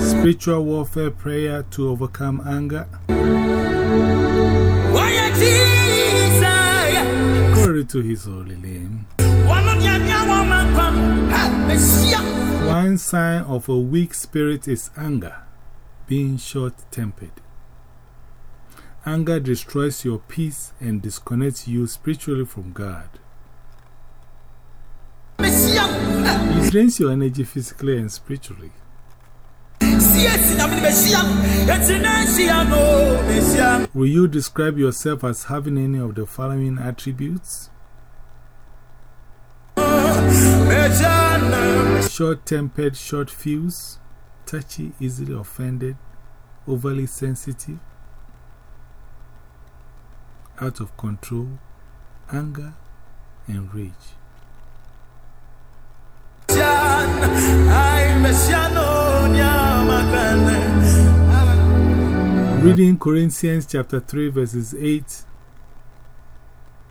Spiritual warfare prayer to overcome anger. Glory to his holy name. One sign of a weak spirit is anger, being short tempered. Anger destroys your peace and disconnects you spiritually from God. It drains your energy physically and spiritually. Will you describe yourself as having any of the following attributes? Short tempered, short fuse, touchy, easily offended, overly sensitive, out of control, anger, and rage. Reading Corinthians chapter 3, verses 8.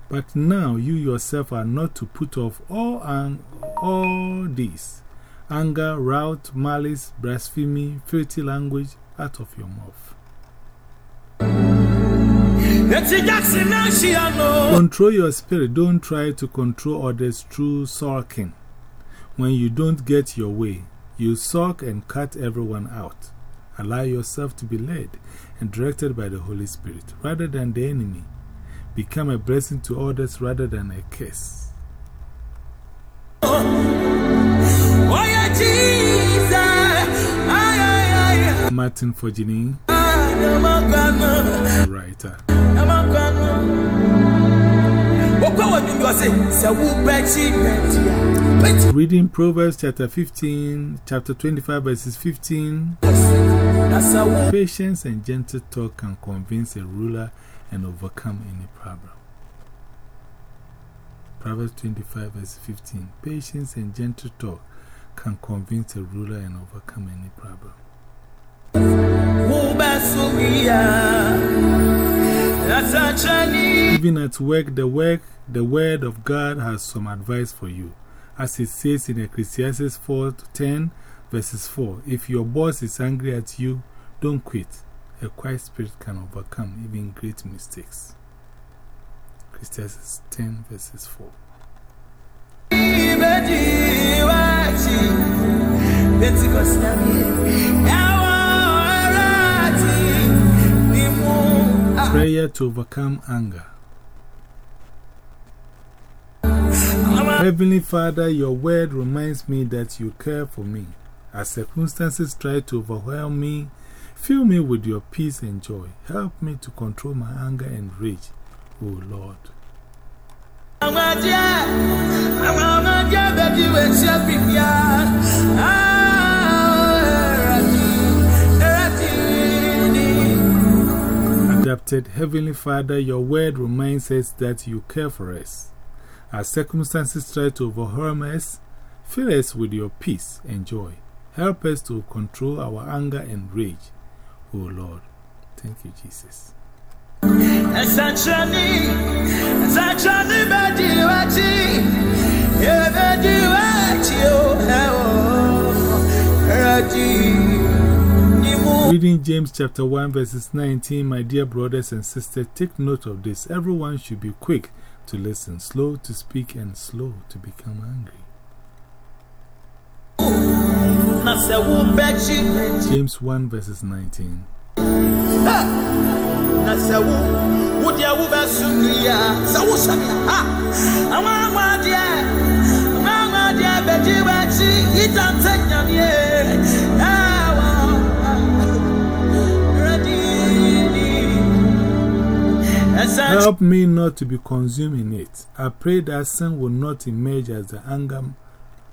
But now you yourself are not to put off all, and all these anger, wrath, malice, blasphemy, filthy language out of your mouth. Control your spirit. Don't try to control others through sulking. When you don't get your way, you sulk and cut everyone out. Allow yourself to be led and directed by the Holy Spirit rather than the enemy. Become a blessing to others rather than a curse. Martin Fojini, writer. Reading Proverbs chapter 15, chapter 25, verses 15. Patience and gentle talk can convince a ruler and overcome any problem. Proverbs 25, verse 15. Patience and gentle talk can convince a ruler and overcome any problem. Even at work, the work, the word of God has some advice for you. As it says in Ecclesiastes 4 10, verses 4 If your boss is angry at you, don't quit. A quiet spirit can overcome even great mistakes. Ecclesiastes 10, verses 4. Prayer to overcome anger. Heavenly Father, your word reminds me that you care for me. As circumstances try to overwhelm me, fill me with your peace and joy. Help me to control my anger and rage, O Lord. Adapted Heavenly Father, your word reminds us that you care for us. As circumstances try to overwhelm us, fill us with your peace and joy. Help us to control our anger and rage, O oh Lord. Thank you, Jesus. Reading James chapter 1 verses 19, my dear brothers and sisters, take note of this. Everyone should be quick to listen, slow to speak, and slow to become angry. James 1 verses 19. Help me not to be consuming it. I pray that sin will not emerge as the anger,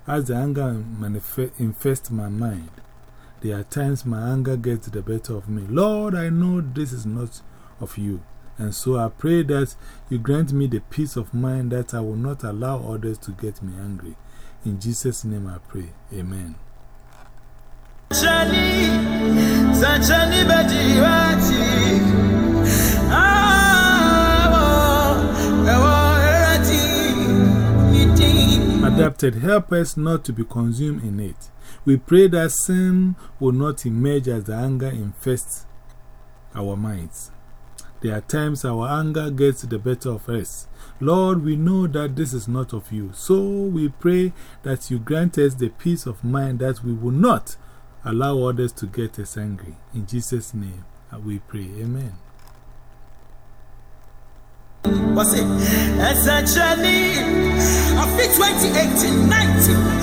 as the anger infests my mind. There are times my anger gets the better of me. Lord, I know this is not of you. And so I pray that you grant me the peace of mind that I will not allow others to get me angry. In Jesus' name I pray. Amen. Adapted, help us not to be consumed in it. We pray that sin will not emerge as the anger infests our minds. There are times our anger gets the better of us. Lord, we know that this is not of you. So we pray that you grant us the peace of mind that we will not allow others to get us angry. In Jesus' name uh, we pray. Amen. Was it? Essentially, of 2018, 19.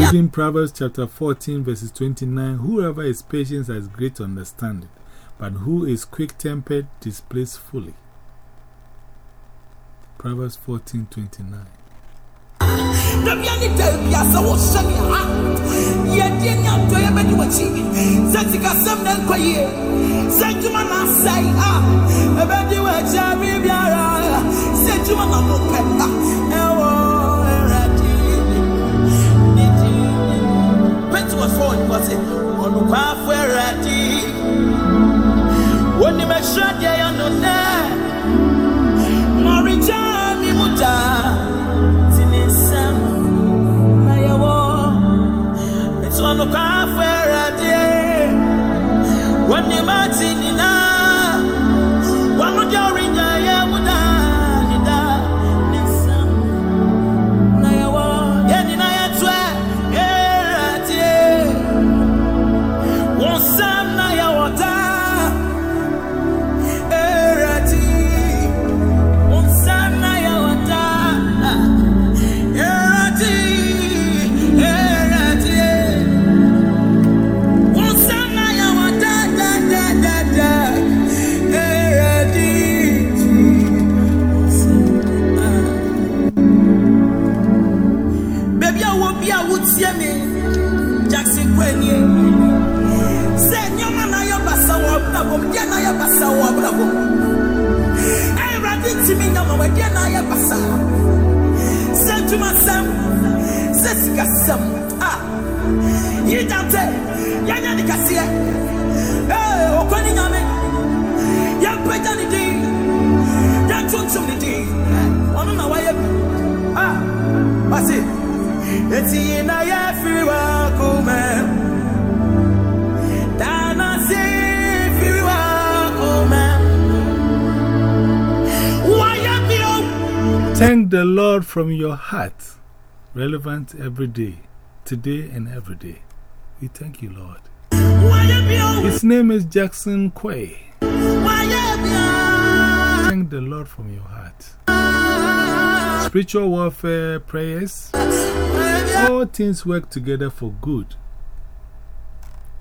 Reading Proverbs chapter 14, verses 29 Whoever is patient has great understanding, but who is quick tempered displays fully. Proverbs 14, 29. Sessica Sam. Ah, tell. Yana de Eh, Okoni Yame. Yan Peter the day. Yan Tuntum the day. One on why. Ah, what's it? It's in a everywhere, come. Dana say, everywhere, come. Why Thank the Lord from your heart. Relevant every day, today and every day. We thank you, Lord. His name is Jackson Quay. Thank the Lord from your heart. Spiritual warfare prayers. All things work together for good.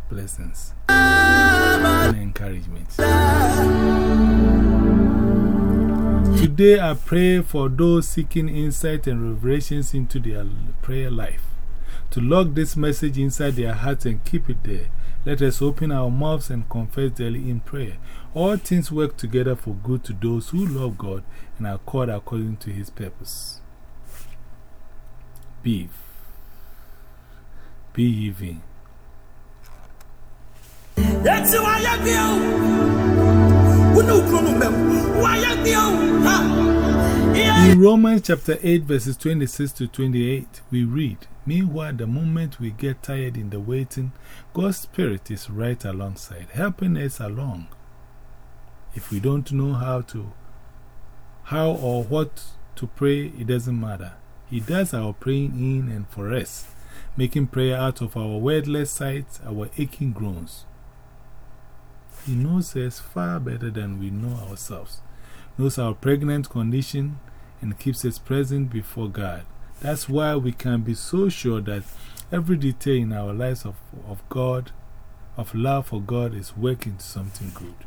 Blessings and encouragement. Today I pray for those seeking insight and revelations into their prayer life. To lock this message inside their hearts and keep it there, let us open our mouths and confess daily in prayer. All things work together for good to those who love God and are called according to His purpose. Beef. Be even. That's why I In Romans chapter 8, verses 26 to 28, we read Meanwhile, the moment we get tired in the waiting, God's Spirit is right alongside, helping us along. If we don't know how to, how or what to pray, it doesn't matter. He does our praying in and for us, making prayer out of our wordless sights, our aching groans. He knows us far better than we know ourselves, knows our pregnant condition, and keeps us present before God. That's why we can be so sure that every detail in our lives of, of God, of love for God, is working to something good.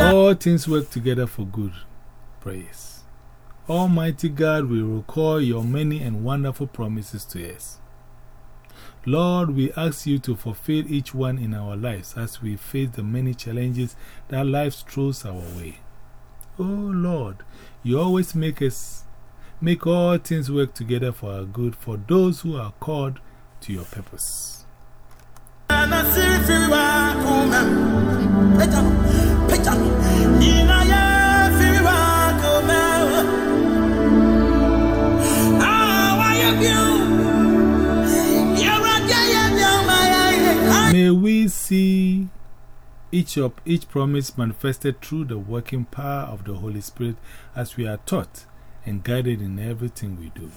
All things work together for good. Praise. Almighty God, we recall your many and wonderful promises to us. Lord, we ask you to fulfill each one in our lives as we face the many challenges that life throws our way. Oh Lord, you always make us make all things work together for our good for those who are called to your purpose. Each of each promise manifested through the working power of the Holy Spirit as we are taught and guided in everything we do.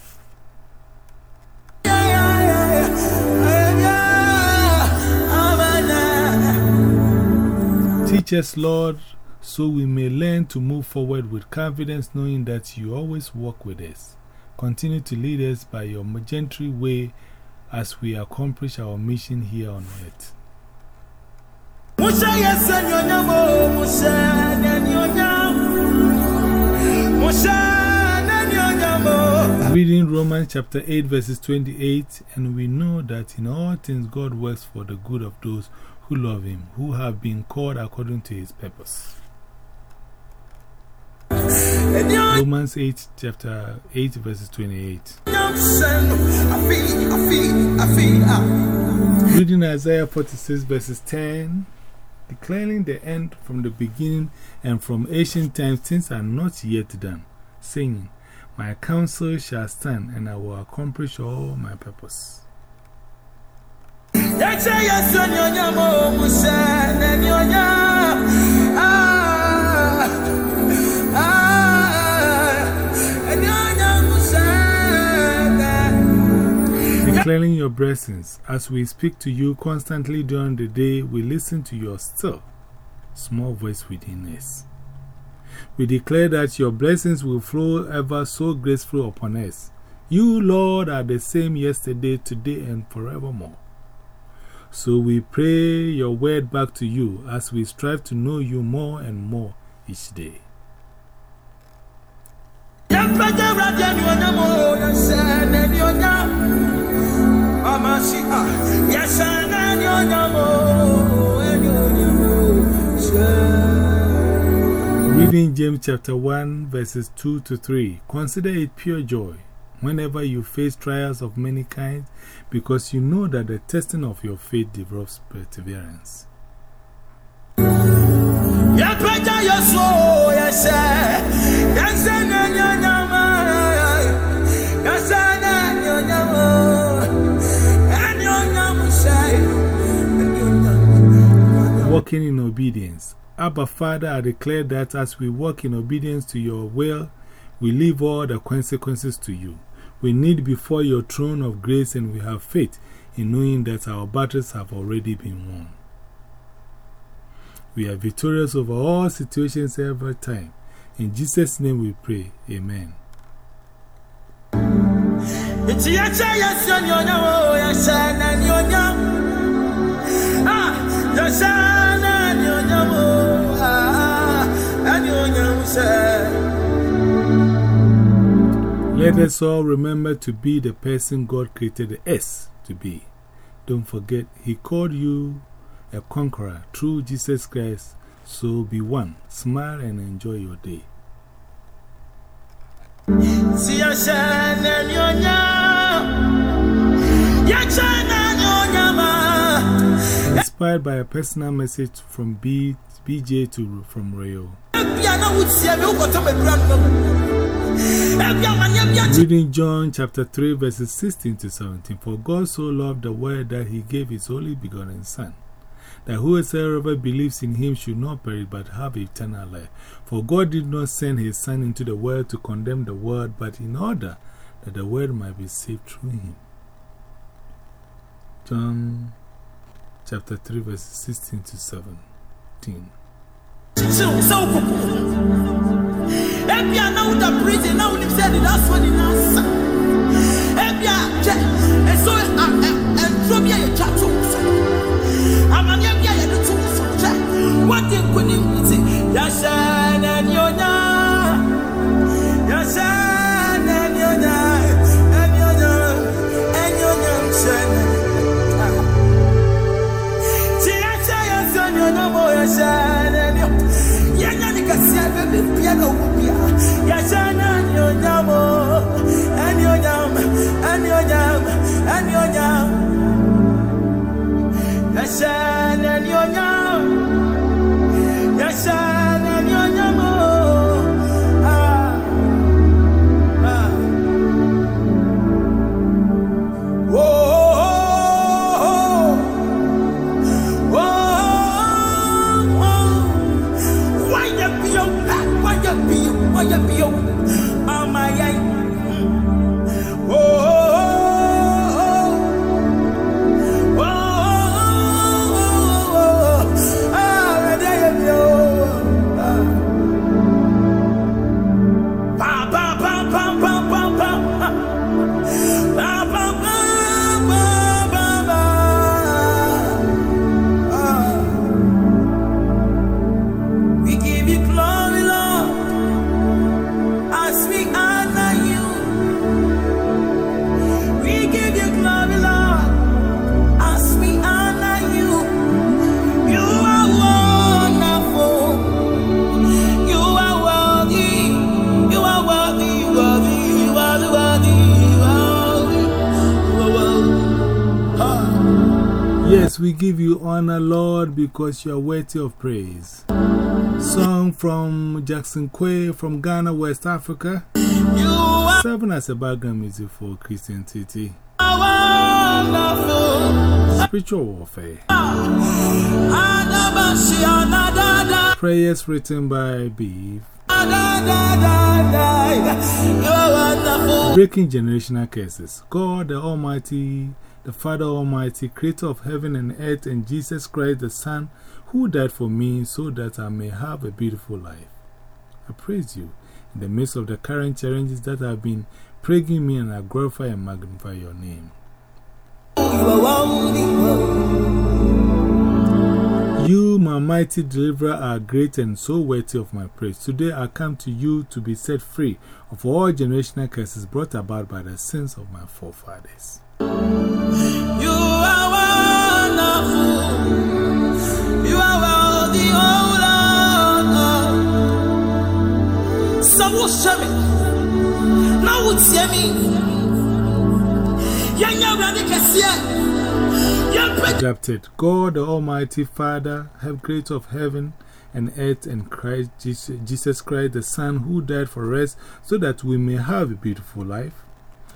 Teach us, Lord, so we may learn to move forward with confidence, knowing that you always walk with us. Continue to lead us by your gentry way as we accomplish our mission here on earth. Reading Romans chapter 8, verses 28, and we know that in all things God works for the good of those who love Him, who have been called according to His purpose. Romans 8, chapter 8, verses 28. Reading Isaiah 46, verses 10, declaring the end from the beginning and from ancient times, things are not yet done, saying, My counsel shall stand, and I will accomplish all my purpose. Declaring your blessings as we speak to you constantly during the day, we listen to your still small voice within us. We declare that your blessings will flow ever so gracefully upon us. You, Lord, are the same yesterday, today, and forevermore. So we pray your word back to you as we strive to know you more and more each day. Reading James chapter 1, verses 2 to 3. Consider it pure joy whenever you face trials of many kinds, because you know that the testing of your faith develops perseverance. Walking in obedience. Abba, Father, I declare that as we walk in obedience to your will, we leave all the consequences to you. We need before your throne of grace, and we have faith in knowing that our battles have already been won. We are victorious over all situations every time. In Jesus' name we pray. Amen. Ah, Let us all remember to be the person God created us to be. Don't forget, He called you a conqueror through Jesus Christ. So be one. Smile and enjoy your day. Inspired by a personal message from B, BJ to from Rayo. Reading John chapter 3, verses 16 to 17. For God so loved the world that he gave his only begotten Son, that whosoever believes in him should not perish but have eternal life. For God did not send his Son into the world to condemn the world, but in order that the world might be saved through him. John chapter 3, verses 16 to 17. Ebia now the prison now. Ti ya cha ya we give you honor, Lord, because you are worthy of praise. Song from Jackson Quay from Ghana, West Africa. Serving as a background music for Christian wonderful. Spiritual warfare. Prayers written by Beef. Breaking generational curses. God the Almighty, the Father Almighty, creator of heaven and earth, and Jesus Christ, the Son, who died for me so that I may have a beautiful life. I praise you in the midst of the current challenges that have been plaguing me, and I glorify and magnify your name. You are worthy. You, my mighty deliverer, are great and so worthy of my praise. Today I come to you to be set free of all generational curses brought about by the sins of my forefathers. Cassia. Yan Adapted. God, the Almighty Father, have creator of heaven and earth, and Christ Jesus Christ, the Son, who died for us so that we may have a beautiful life.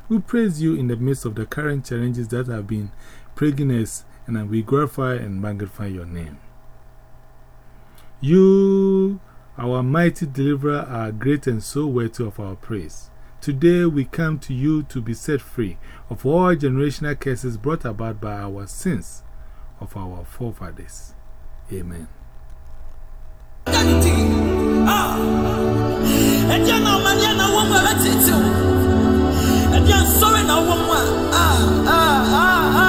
We praise you in the midst of the current challenges that have been plaguing us, and we glorify and magnify your name. You, our mighty deliverer, are great and so worthy of our praise. Today we come to you to be set free of all generational curses brought about by our sins of our forefathers. Amen. Sorry, no one. Ah, ah, ah, ah.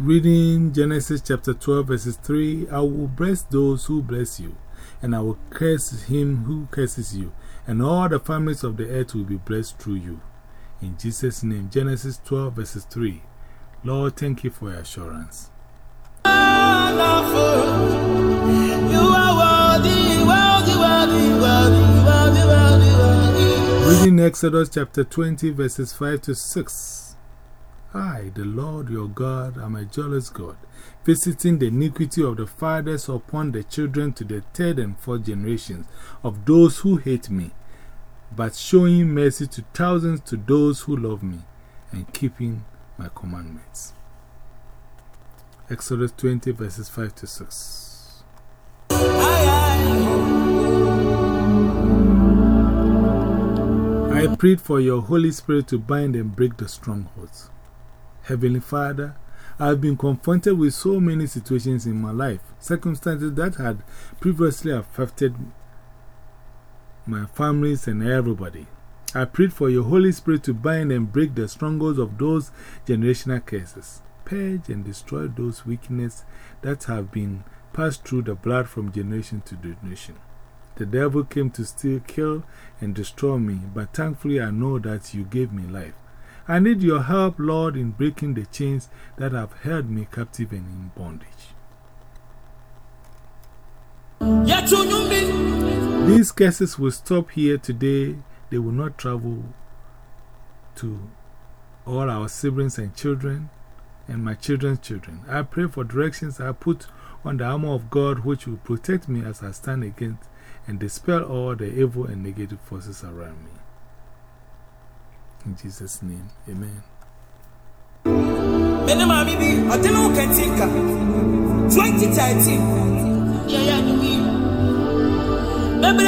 Reading Genesis chapter 12, verses 3 I will bless those who bless you, and I will curse him who curses you, and all the families of the earth will be blessed through you. In Jesus' name, Genesis 12, verses 3. Lord, thank you for your assurance. Reading Exodus chapter 20, verses 5 to 6. I, the Lord your God, am a jealous God, visiting the iniquity of the fathers upon the children to the third and fourth generations of those who hate me, but showing mercy to thousands to those who love me and keeping my commandments. Exodus 20, verses 5 to 6. I prayed for your Holy Spirit to bind and break the strongholds. Heavenly Father, I have been confronted with so many situations in my life, circumstances that had previously affected my families and everybody. I prayed for your Holy Spirit to bind and break the strongholds of those generational curses, purge and destroy those weaknesses that have been passed through the blood from generation to generation. The devil came to steal, kill, and destroy me, but thankfully I know that you gave me life. I need your help, Lord, in breaking the chains that have held me captive and in bondage. These cases will stop here today. They will not travel to all our siblings and children and my children's children. I pray for directions. I put on the armor of God, which will protect me as I stand against and dispel all the evil and negative forces around me. In Jesus' name, amen. Minima Bibi, I don't know, 2013. Yeah, yeah, you mean. Maybe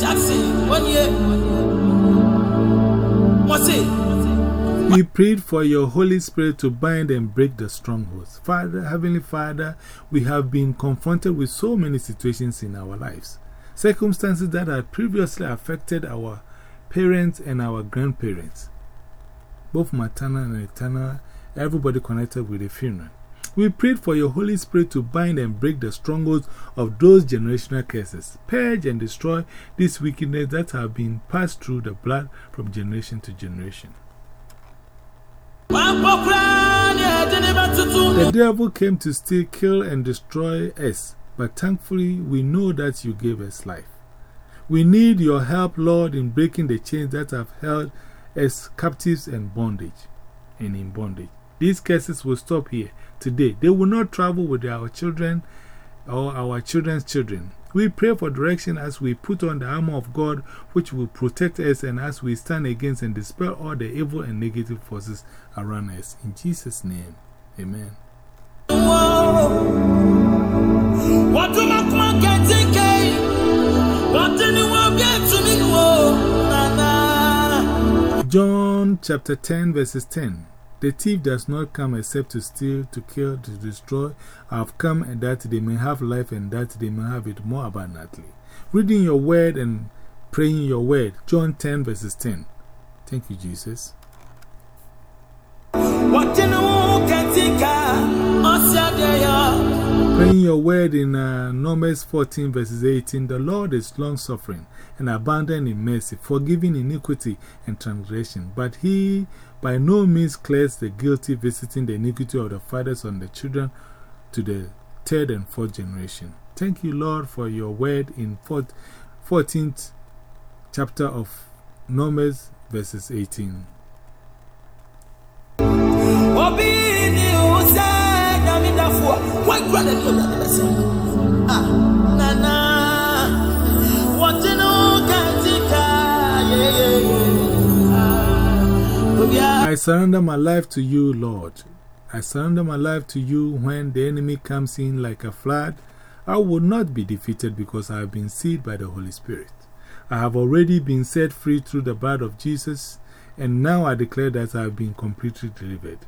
Jackson, one year. What's it? We prayed for your Holy Spirit to bind and break the strongholds. Father, Heavenly Father, we have been confronted with so many situations in our lives, circumstances that had previously affected our parents and our grandparents, both maternal and maternal, everybody connected with the funeral. We prayed for your Holy Spirit to bind and break the strongholds of those generational curses, purge and destroy this wickedness that have been passed through the blood from generation to generation. The devil came to steal, kill, and destroy us, but thankfully we know that you gave us life. We need your help, Lord, in breaking the chains that have held us captives and bondage and in bondage. These cases will stop here today. They will not travel with our children or our children's children. We pray for direction as we put on the armor of God, which will protect us, and as we stand against and dispel all the evil and negative forces around us. In Jesus' name, amen. John chapter 10, verses 10. The thief does not come except to steal, to kill, to destroy. I have come that they may have life and that they may have it more abundantly. Reading your word and praying your word. John 10, verses 10. Thank you, Jesus. Praying your word in uh, Numbers 14, verses 18. The Lord is long suffering and abundant in mercy, forgiving iniquity and transgression. But he by no means clears the guilty, visiting the iniquity of the fathers on the children to the third and fourth generation. Thank you, Lord, for your word in 14th chapter of Numbers, verses 18. I surrender my life to you, Lord. I surrender my life to you when the enemy comes in like a flood. I will not be defeated because I have been sealed by the Holy Spirit. I have already been set free through the blood of Jesus, and now I declare that I have been completely delivered.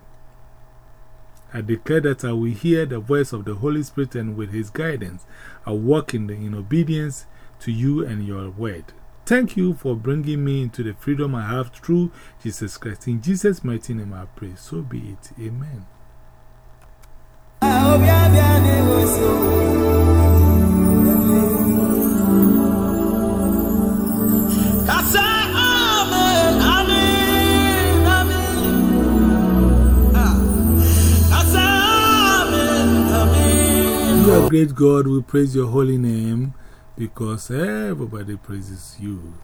I declare that I will hear the voice of the Holy Spirit, and with His guidance, I walk in, the, in obedience to you and your word. Thank you for bringing me into the freedom I have through Jesus Christ. In Jesus' mighty name I pray. So be it. Amen. You are great God, we praise your holy name because everybody praises you.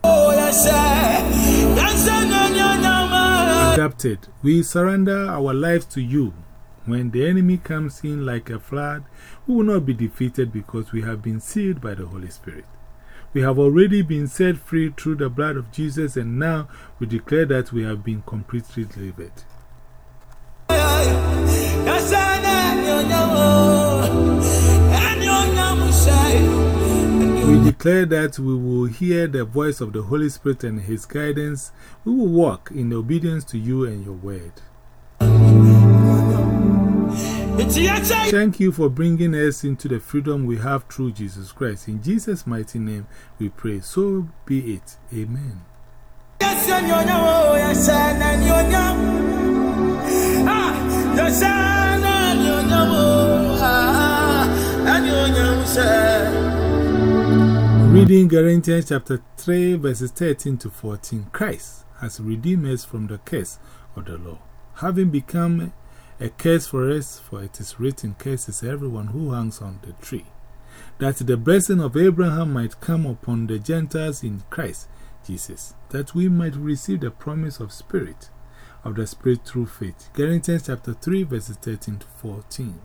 Adapted, we surrender our lives to you. When the enemy comes in like a flood, we will not be defeated because we have been sealed by the Holy Spirit. We have already been set free through the blood of Jesus, and now we declare that we have been completely delivered. Declare that we will hear the voice of the Holy Spirit and His guidance. We will walk in obedience to you and your word. Thank you for bringing us into the freedom we have through Jesus Christ. In Jesus' mighty name we pray. So be it. Amen. Reading Galatians chapter 3, verses 13 to 14. Christ has redeemed us from the curse of the law, having become a curse for us, for it is written, Curse is everyone who hangs on the tree. that the blessing of Abraham might come upon the Gentiles in Christ Jesus, that we might receive the promise of Spirit, of the Spirit through faith. Galatians chapter 3, verses 13 to 14.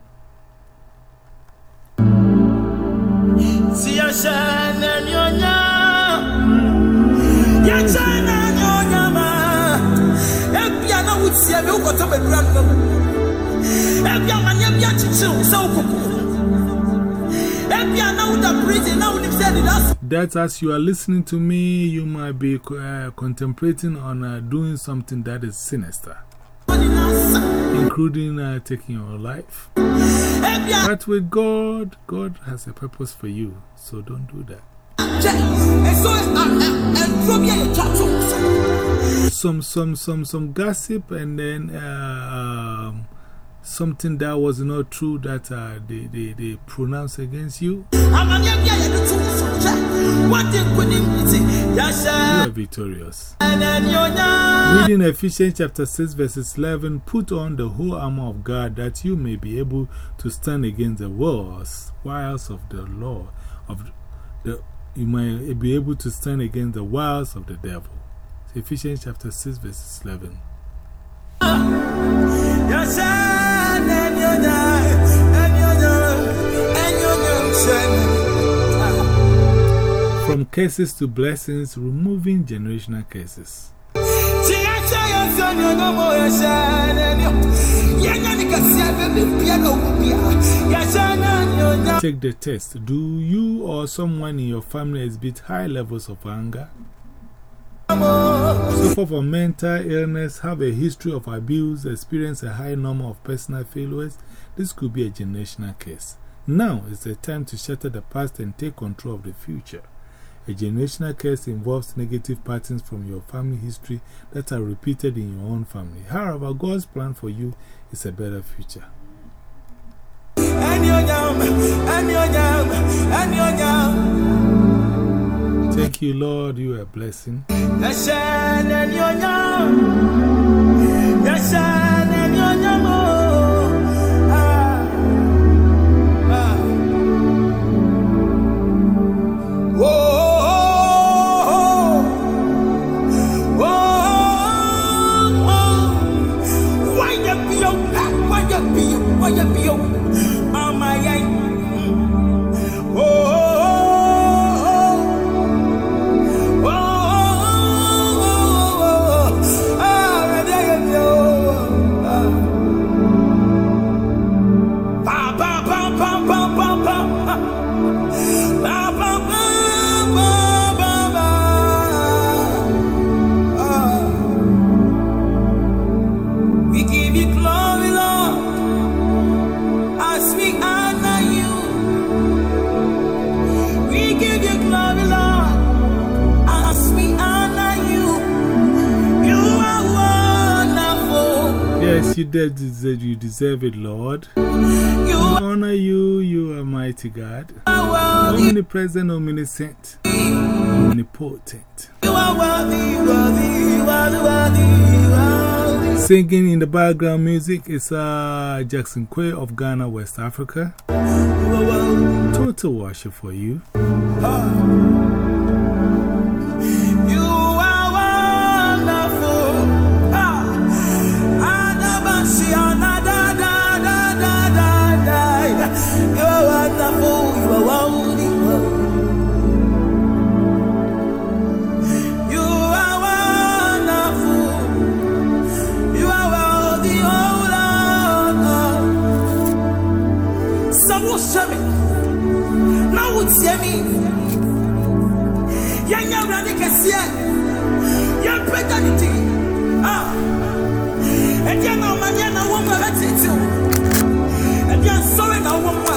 Wutie me ukoto bedura no. Ebia manya bia chichi wo se ukoko. Na wuda prison na wunim se that's That as you are listening to me, you might be uh, contemplating on uh, doing something that is sinister, including uh, taking your life. But with God, God has a purpose for you, so don't do that. Some, some, some, some gossip and then uh, um, something that was not true that uh, they, they, they pronounce against you. You are victorious. Reading Ephesians chapter 6, verses 11 Put on the whole armor of God that you may be able to stand against the wiles, wiles of the law. Of the, you may be able to stand against the wiles of the devil. Ephesians chapter 6, verses 11. Curses to blessings, removing generational curses. Take the test. Do you or someone in your family exhibit high levels of anger? Suffer from mental illness, have a history of abuse, experience a high number of personal failures? This could be a generational case. Now is the time to shatter the past and take control of the future. A generational curse involves negative patterns from your family history that are repeated in your own family. However, God's plan for you is a better future. Thank you, Lord. You are a blessing. Deserve, deserve it, Lord. You We honor you, you are mighty God. Omnipresent, omniscient, omnipotent. You are worthy, worthy, worthy, worthy, worthy. Singing in the background music is uh, Jackson Quay of Ghana, West Africa. You are worthy. Total worship for you. You sorry now woman.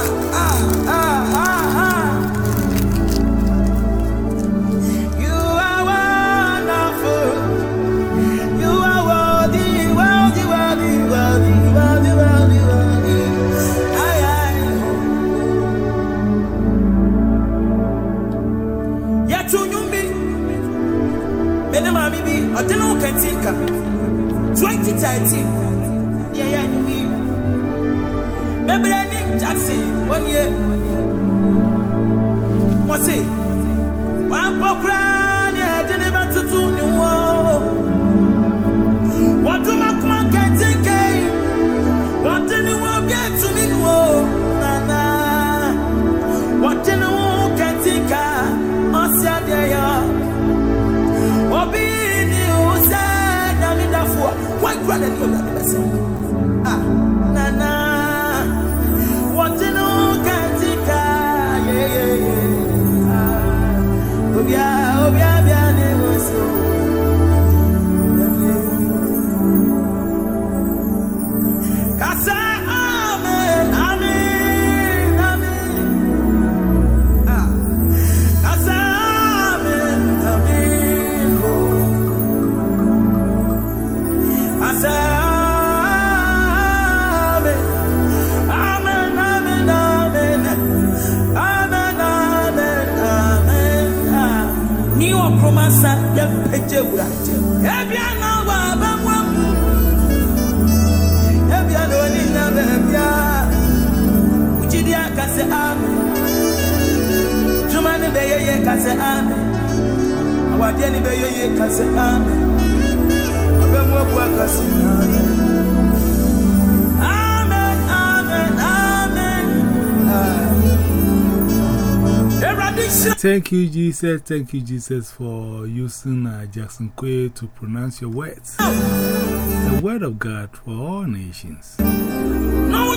Thank you, Jesus. Thank you, Jesus, for using uh, Jackson Quay to pronounce your words. The word of God for all nations. no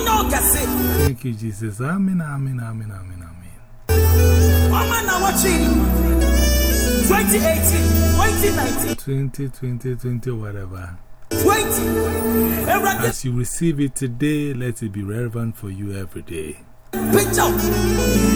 no kase Thank you, Jesus. Amen, amen, amen, amen, amen. ọma na watching 2018 2019 20, 20, 20, whatever. 20 As you receive it today, let it be relevant for you every day. Picture.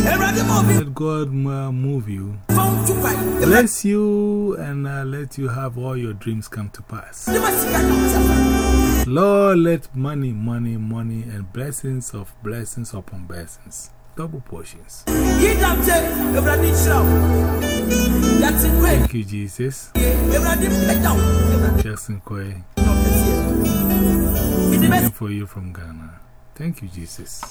Eradi mo bi Let God uh, move you, phone to buy bless you, and uh, let you have all your dreams come to pass. the masika na wasa Lord, let money, money, money, and blessings of blessings upon blessings, double portions. yi damte Eradi shira that's it great Thank you, Jesus. Eradi picture Eradi Jackson Koi, no kase Idi best. praying for you from Ghana. Thank you, Jesus.